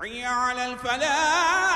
حي على الفلاح.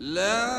لا